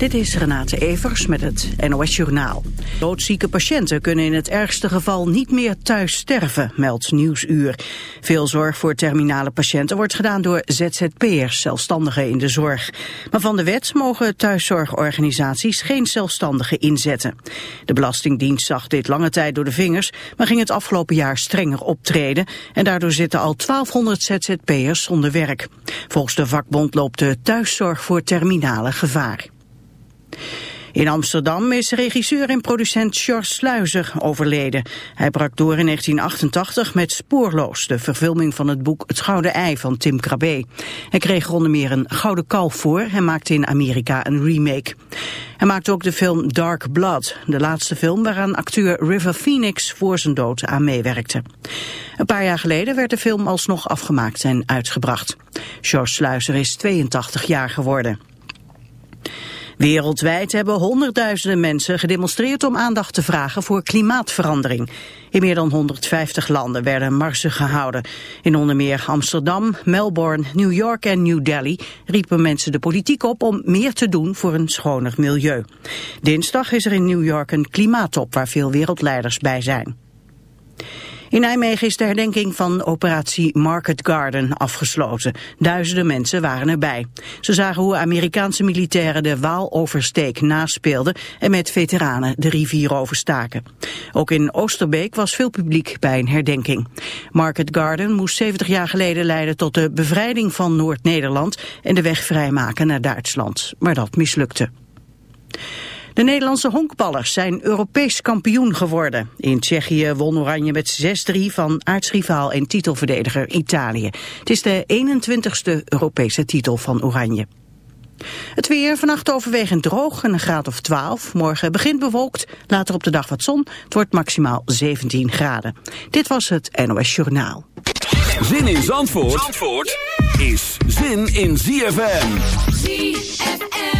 Dit is Renate Evers met het NOS Journaal. Doodzieke patiënten kunnen in het ergste geval niet meer thuis sterven, meldt Nieuwsuur. Veel zorg voor terminale patiënten wordt gedaan door ZZP'ers, zelfstandigen in de zorg. Maar van de wet mogen thuiszorgorganisaties geen zelfstandigen inzetten. De Belastingdienst zag dit lange tijd door de vingers, maar ging het afgelopen jaar strenger optreden. En daardoor zitten al 1200 ZZP'ers zonder werk. Volgens de vakbond loopt de thuiszorg voor terminale gevaar. In Amsterdam is regisseur en producent George Sluizer overleden. Hij brak door in 1988 met Spoorloos, de verfilming van het boek Het Gouden Ei van Tim Krabbe. Hij kreeg onder meer een Gouden Kalf voor en maakte in Amerika een remake. Hij maakte ook de film Dark Blood, de laatste film waaraan acteur River Phoenix voor zijn dood aan meewerkte. Een paar jaar geleden werd de film alsnog afgemaakt en uitgebracht. George Sluizer is 82 jaar geworden. Wereldwijd hebben honderdduizenden mensen gedemonstreerd om aandacht te vragen voor klimaatverandering. In meer dan 150 landen werden marsen gehouden. In onder meer Amsterdam, Melbourne, New York en New Delhi riepen mensen de politiek op om meer te doen voor een schoner milieu. Dinsdag is er in New York een klimaattop waar veel wereldleiders bij zijn. In Nijmegen is de herdenking van operatie Market Garden afgesloten. Duizenden mensen waren erbij. Ze zagen hoe Amerikaanse militairen de Waaloversteek naspeelden en met veteranen de rivier overstaken. Ook in Oosterbeek was veel publiek bij een herdenking. Market Garden moest 70 jaar geleden leiden tot de bevrijding van Noord-Nederland en de weg vrijmaken naar Duitsland. Maar dat mislukte. De Nederlandse honkballers zijn Europees kampioen geworden. In Tsjechië won Oranje met 6-3 van aartsrivaal en titelverdediger Italië. Het is de 21ste Europese titel van Oranje. Het weer vannacht overwegend droog en een graad of 12. Morgen begint bewolkt, later op de dag wat zon. Het wordt maximaal 17 graden. Dit was het NOS Journaal. Zin in Zandvoort, Zandvoort is zin in ZFM. ZFM.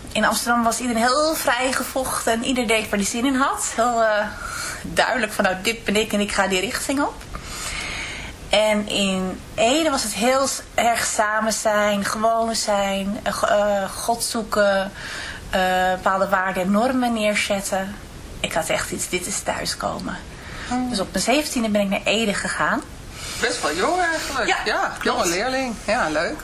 In Amsterdam was iedereen heel vrijgevochten en ieder deed waar hij zin in had. Heel uh, duidelijk van nou dit ben ik en ik ga die richting op. En in Ede was het heel erg samen zijn, gewoon zijn, uh, God zoeken, uh, bepaalde waarden en normen neerzetten. Ik had echt iets, dit is thuiskomen. Hmm. Dus op mijn zeventiende ben ik naar Ede gegaan. Best wel jong eigenlijk. Ja, ja jonge leerling. Ja, leuk.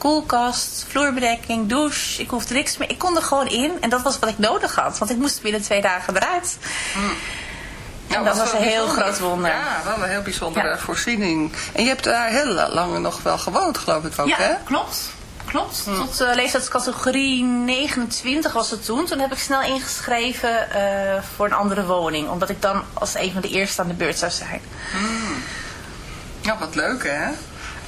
koelkast, vloerbedekking, douche. Ik hoefde niks meer. Ik kon er gewoon in. En dat was wat ik nodig had. Want ik moest binnen twee dagen eruit. Mm. En dat was, een heel groot wonder. Ja, wel een heel bijzondere voorziening. En je hebt daar heel lang nog wel gewoond, geloof ik ook, ja, hè? klopt. Klopt. Mm. Tot uh, leeftijdscategorie 29 was het toen. Toen heb ik snel ingeschreven uh, voor een andere woning. Omdat ik dan als een van de eerste aan de beurt zou zijn. Mm. Ja, wat leuk hè?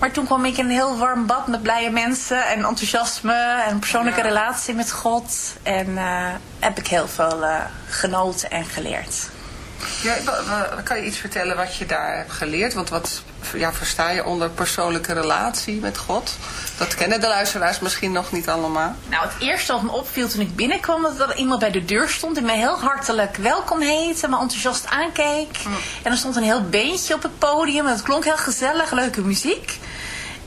Maar toen kwam ik in een heel warm bad met blije mensen en enthousiasme en persoonlijke ja. relatie met God. En uh, heb ik heel veel uh, genoten en geleerd. Ja, kan je iets vertellen wat je daar hebt geleerd? Want wat ja, versta je onder persoonlijke relatie met God? Dat kennen de luisteraars misschien nog niet allemaal. Nou, het eerste wat me opviel toen ik binnenkwam... was dat er iemand bij de deur stond... die mij heel hartelijk welkom heette... me enthousiast aankeek. Mm. En er stond een heel beentje op het podium... en het klonk heel gezellig, leuke muziek.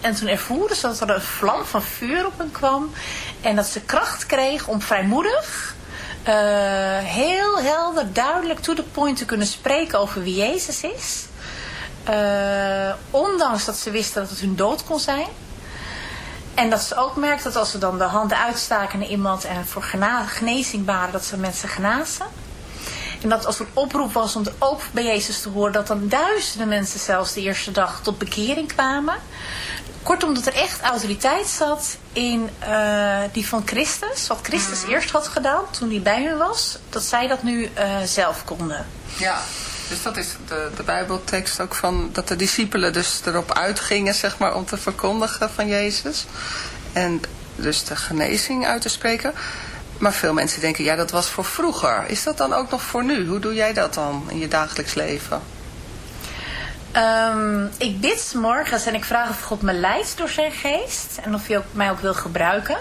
En toen ervoeren ze dat er een vlam van vuur op hen kwam. En dat ze kracht kreeg om vrijmoedig, uh, heel helder, duidelijk, to the point te kunnen spreken over wie Jezus is. Uh, ondanks dat ze wisten dat het hun dood kon zijn. En dat ze ook merkte dat als ze dan de handen uitstaken naar iemand en voor genezing waren, dat ze mensen genazen. En dat als er een oproep was om ook bij Jezus te horen, dat dan duizenden mensen zelfs de eerste dag tot bekering kwamen. Kortom, dat er echt autoriteit zat in uh, die van Christus. Wat Christus mhm. eerst had gedaan toen hij bij hen was. Dat zij dat nu uh, zelf konden. Ja, dus dat is de, de bijbeltekst ook van dat de discipelen dus erop uitgingen zeg maar om te verkondigen van Jezus. En dus de genezing uit te spreken. Maar veel mensen denken, ja dat was voor vroeger. Is dat dan ook nog voor nu? Hoe doe jij dat dan in je dagelijks leven? Um, ik bid morgens en ik vraag of God me leidt door zijn geest. En of hij ook, mij ook wil gebruiken.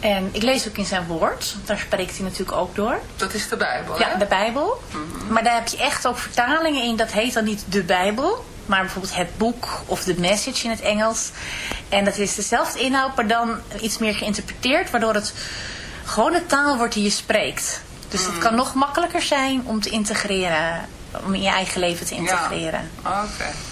En ik lees ook in zijn woord. Daar spreekt hij natuurlijk ook door. Dat is de Bijbel, Ja, de Bijbel. Mhm. Maar daar heb je echt ook vertalingen in. Dat heet dan niet de Bijbel. Maar bijvoorbeeld het boek of de message in het Engels. En dat is dezelfde inhoud, maar dan iets meer geïnterpreteerd. Waardoor het gewoon de taal wordt die je spreekt. Dus het mhm. kan nog makkelijker zijn om te integreren om in je eigen leven te integreren. Ja. Oké.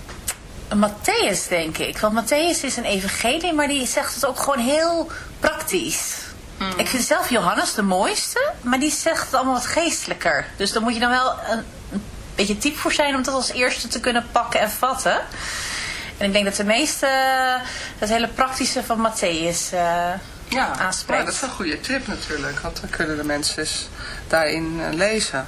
Matthäus, denk ik. Want Matthäus is een evangelie, maar die zegt het ook gewoon heel praktisch. Hmm. Ik vind zelf Johannes de mooiste, maar die zegt het allemaal wat geestelijker. Dus dan moet je dan wel een, een beetje type voor zijn om dat als eerste te kunnen pakken en vatten. En ik denk dat de meeste het hele praktische van Matthäus uh, ja, aanspreekt. Ja, dat is een goede tip natuurlijk, want dan kunnen de mensen daarin uh, lezen.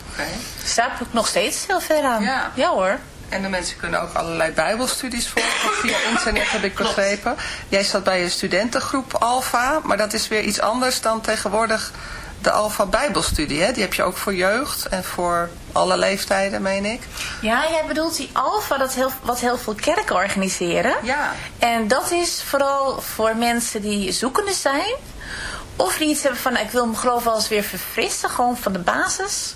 Okay. Daar ik nog steeds heel veel aan. Ja. ja hoor. En de mensen kunnen ook allerlei bijbelstudies volgen via internet, heb ik begrepen. Jij zat bij een studentengroep Alfa, maar dat is weer iets anders dan tegenwoordig de Alfa Bijbelstudie. Hè? Die heb je ook voor jeugd en voor alle leeftijden, meen ik. Ja, jij bedoelt die Alfa, dat heel, wat heel veel kerken organiseren. Ja. En dat is vooral voor mensen die zoekende zijn. Of die iets hebben van, ik wil mijn geloof wel eens weer verfrissen, gewoon van de basis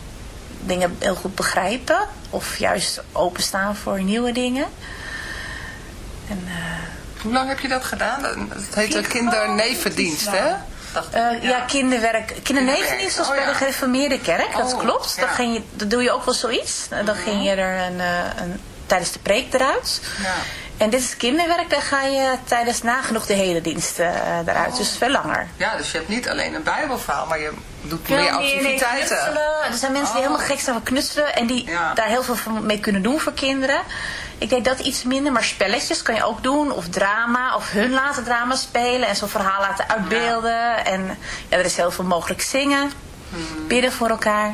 dingen heel goed begrijpen. Of juist openstaan voor nieuwe dingen. En, uh, Hoe lang heb je dat gedaan? Het heet een kindernevendienst, hè? Uh, ja. ja, kinderwerk. Kindernevendienst was oh, bij ja. de gereformeerde kerk, dat oh, klopt. Ja. Dan, ging je, dan doe je ook wel zoiets. Dan mm -hmm. ging je er een, een, tijdens de preek eruit. Ja. En dit is kinderwerk, daar ga je tijdens nagenoeg de hele dienst uh, eruit. Oh. Dus veel langer. Ja, dus je hebt niet alleen een bijbelverhaal, maar je doet veel meer activiteiten. Er zijn mensen die oh. helemaal gek zijn van knutselen en die ja. daar heel veel mee kunnen doen voor kinderen. Ik deed dat iets minder, maar spelletjes kan je ook doen. Of drama, of hun laten drama spelen en zo'n verhaal laten uitbeelden. Ja. En ja, er is heel veel mogelijk zingen, hmm. bidden voor elkaar.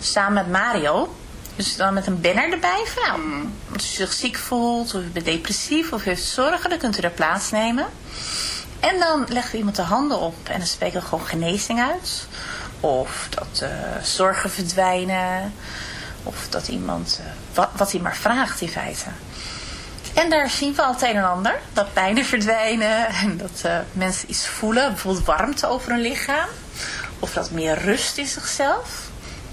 Samen met Mario. Dus dan met een banner erbij. Van, nou, als u zich ziek voelt, of u bent depressief, of u heeft zorgen, dan kunt u er plaatsnemen. En dan leggen we iemand de handen op en dan spreken we gewoon genezing uit. Of dat eh, zorgen verdwijnen. Of dat iemand, eh, wat, wat hij maar vraagt in feite. En daar zien we al het een en ander. Dat pijnen verdwijnen en dat eh, mensen iets voelen. Bijvoorbeeld warmte over hun lichaam. Of dat meer rust in zichzelf.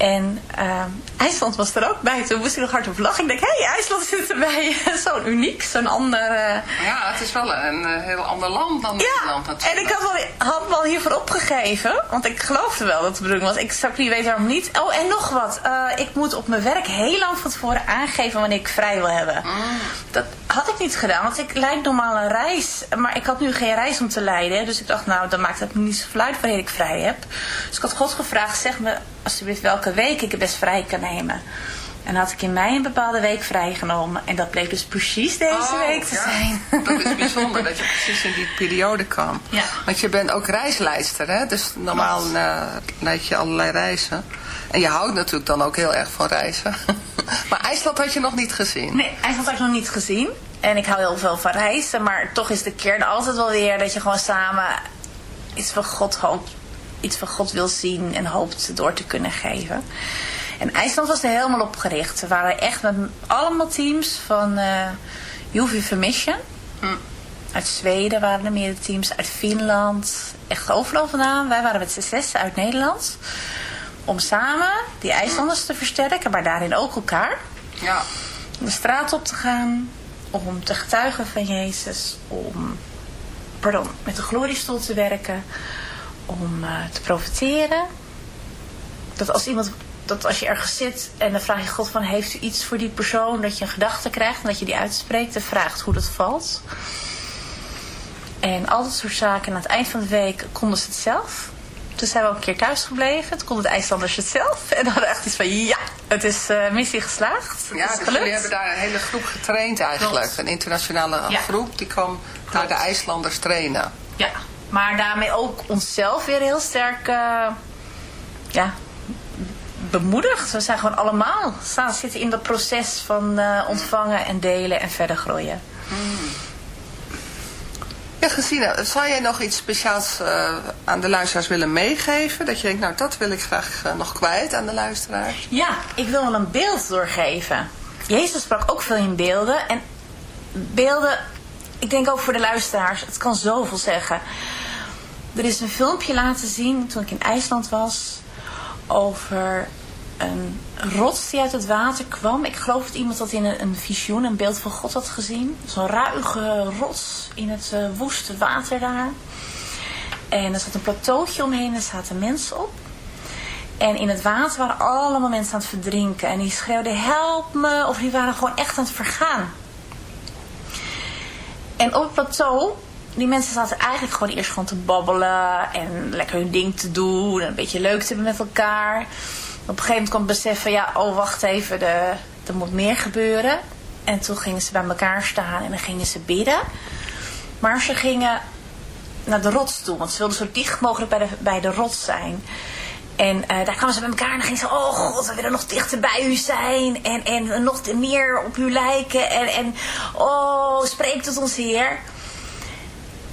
En uh, IJsland was er ook bij. Toen moest ik nog hard op lachen. Ik denk, hé, hey, IJsland zit erbij. zo'n uniek, zo'n ander... Uh... Ja, het is wel een uh, heel ander land dan ja, Nederland natuurlijk. en ik had wel, had wel hiervoor opgegeven. Want ik geloofde wel dat het de bedoeling was. Ik zou niet weten waarom niet. Oh, en nog wat. Uh, ik moet op mijn werk heel lang van tevoren aangeven wanneer ik vrij wil hebben. Mm. Dat had ik niet gedaan. Want ik leid normaal een reis. Maar ik had nu geen reis om te leiden. Dus ik dacht, nou, dan maakt het niet zoveel uit wanneer ik vrij heb. Dus ik had God gevraagd, zeg me alsjeblieft welke week ik het best vrij kan nemen. En had ik in mei een bepaalde week vrijgenomen. En dat bleek dus precies deze oh, week te ja. zijn. Dat is bijzonder dat je precies in die periode kwam. Ja. Want je bent ook reislijster, hè? Dus normaal uh, leid je allerlei reizen. En je houdt natuurlijk dan ook heel erg van reizen. maar IJsland had je nog niet gezien? Nee, IJsland had ik nog niet gezien. En ik hou heel veel van reizen. Maar toch is de kern altijd wel weer dat je gewoon samen iets van God hoopt. Iets van God wil zien en hoopt door te kunnen geven. En IJsland was er helemaal op gericht. We waren echt met allemaal teams van uh, UV Mission. Hm. Uit Zweden waren er meerdere teams. Uit Finland. Echt overal vandaan. Wij waren met z'n zes uit Nederland. Om samen die IJslanders te versterken. Maar daarin ook elkaar. Ja. De straat op te gaan. Om te getuigen van Jezus. Om pardon, met de gloriestoel te werken. Om uh, te profiteren. Dat als iemand dat als je ergens zit en dan vraag je God van heeft u iets voor die persoon, dat je een gedachte krijgt en dat je die uitspreekt en vraagt hoe dat valt. En al dat soort zaken. En aan het eind van de week konden ze het zelf. Toen zijn we ook een keer thuis gebleven. Toen konden de IJslanders het zelf. En dan hadden echt iets van ja, het is uh, missie geslaagd. Het ja, is dus gelukt. jullie hebben daar een hele groep getraind eigenlijk. Klopt. Een internationale Ja. groep die kwam daar de IJslanders trainen. Ja, maar daarmee ook onszelf weer heel sterk uh, ja, bemoedigd. We zijn gewoon allemaal staan zitten in dat proces van uh, ontvangen en delen en verder groeien. Ja, Gesine, zou jij nog iets speciaals uh, aan de luisteraars willen meegeven? Dat je denkt, nou dat wil ik graag uh, nog kwijt aan de luisteraars. Ja, ik wil wel een beeld doorgeven. Jezus sprak ook veel in beelden. En beelden, ik denk ook voor de luisteraars, het kan zoveel zeggen. Er is een filmpje laten zien toen ik in IJsland was over een rots die uit het water kwam. Ik geloof dat iemand dat in een, visioen, een beeld van God had gezien. Zo'n ruige rots in het uh, woeste water daar. En er zat een plateautje omheen en er zaten mensen op. En in het water waren allemaal mensen aan het verdrinken. En die schreeuwden help me. Of die waren gewoon echt aan het vergaan. En op het plateau die mensen zaten eigenlijk gewoon eerst gewoon te babbelen en lekker hun ding te doen en een beetje leuk te hebben met elkaar. Op een gegeven moment kwam het besef van ja, oh wacht even, de, er moet meer gebeuren. En toen gingen ze bij elkaar staan en dan gingen ze bidden. Maar ze gingen naar de rots toe, want ze wilden zo dicht mogelijk bij de, bij de rots zijn. En uh, daar kwamen ze bij elkaar en dan gingen ze, oh god, we willen nog dichter bij u zijn. En, en nog meer op u lijken. En, en oh, spreek tot ons Heer.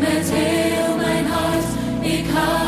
met heel mijn hart, ik hou.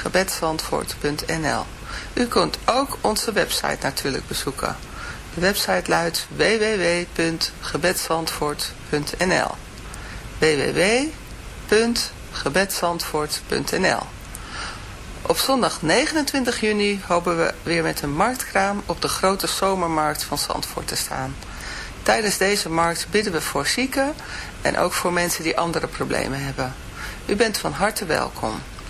gebedsandvoort.nl U kunt ook onze website natuurlijk bezoeken. De website luidt www.gebedsandvoort.nl www.gebedsandvoort.nl Op zondag 29 juni hopen we weer met een marktkraam op de grote zomermarkt van Zandvoort te staan. Tijdens deze markt bidden we voor zieken en ook voor mensen die andere problemen hebben. U bent van harte welkom